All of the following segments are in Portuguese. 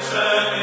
Excellency.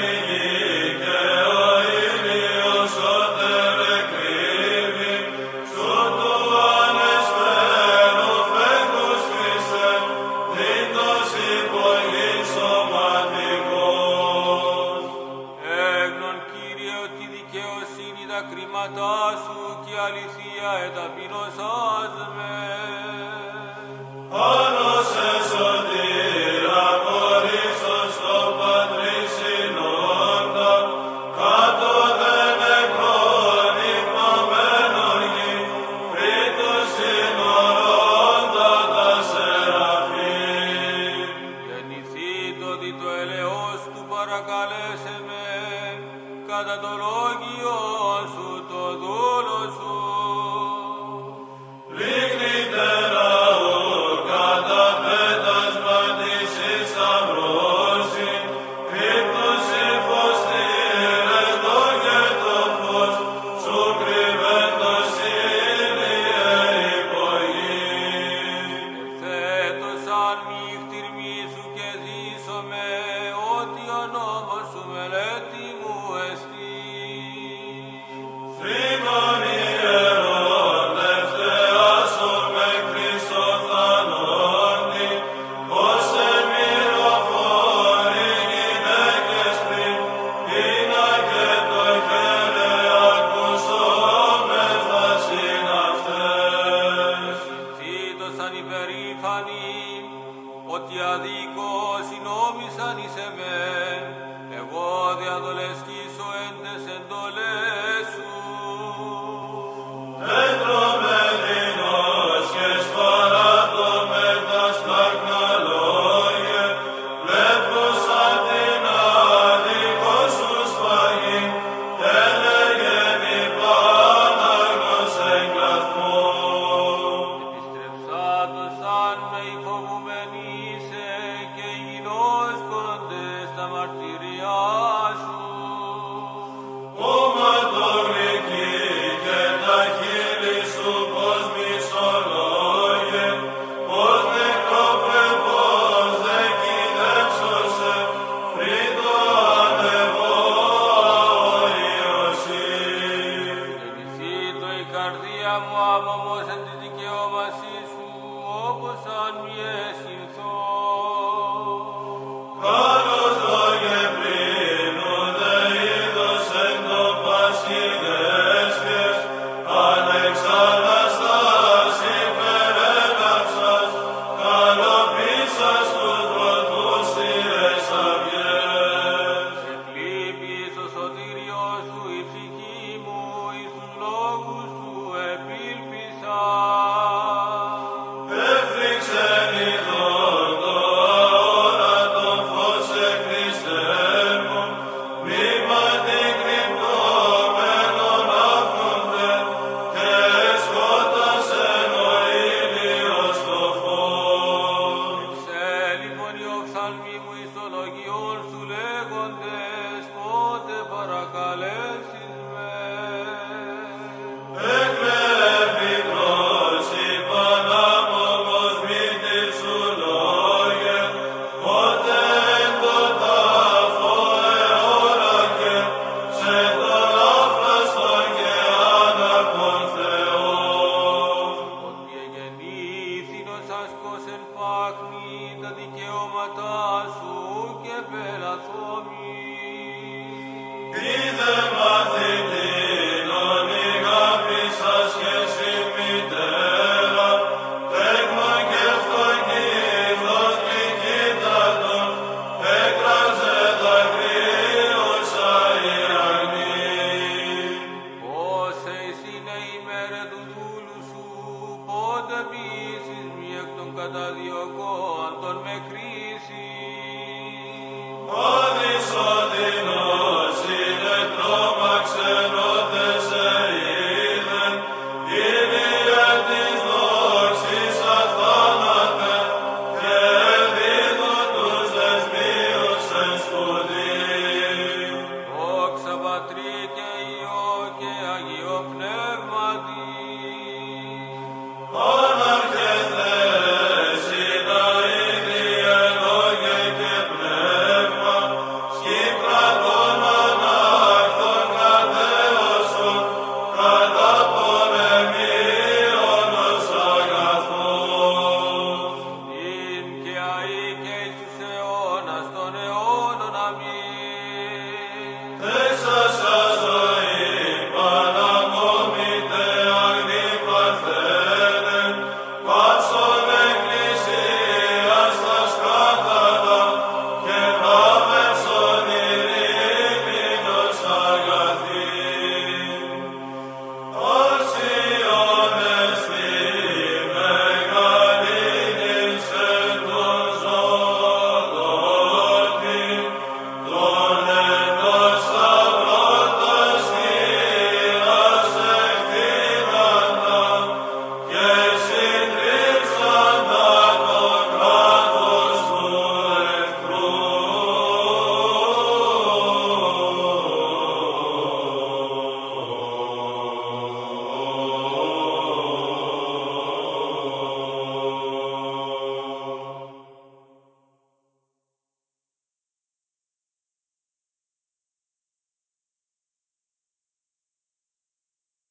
nós do